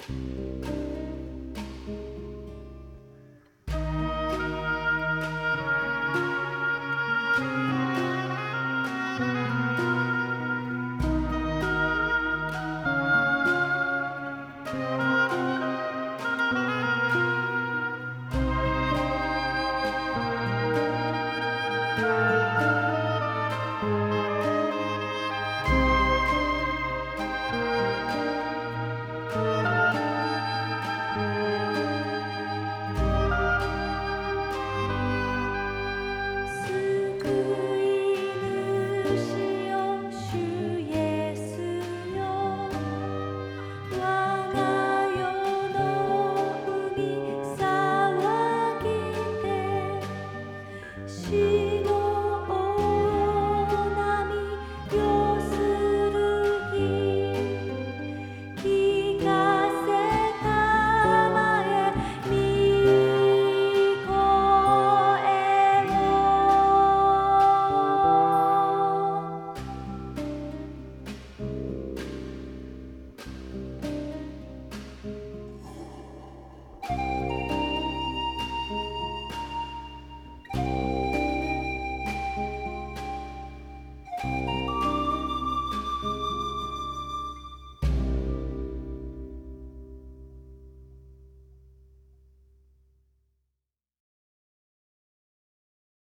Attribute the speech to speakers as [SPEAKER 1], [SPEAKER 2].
[SPEAKER 1] Thank you. 心。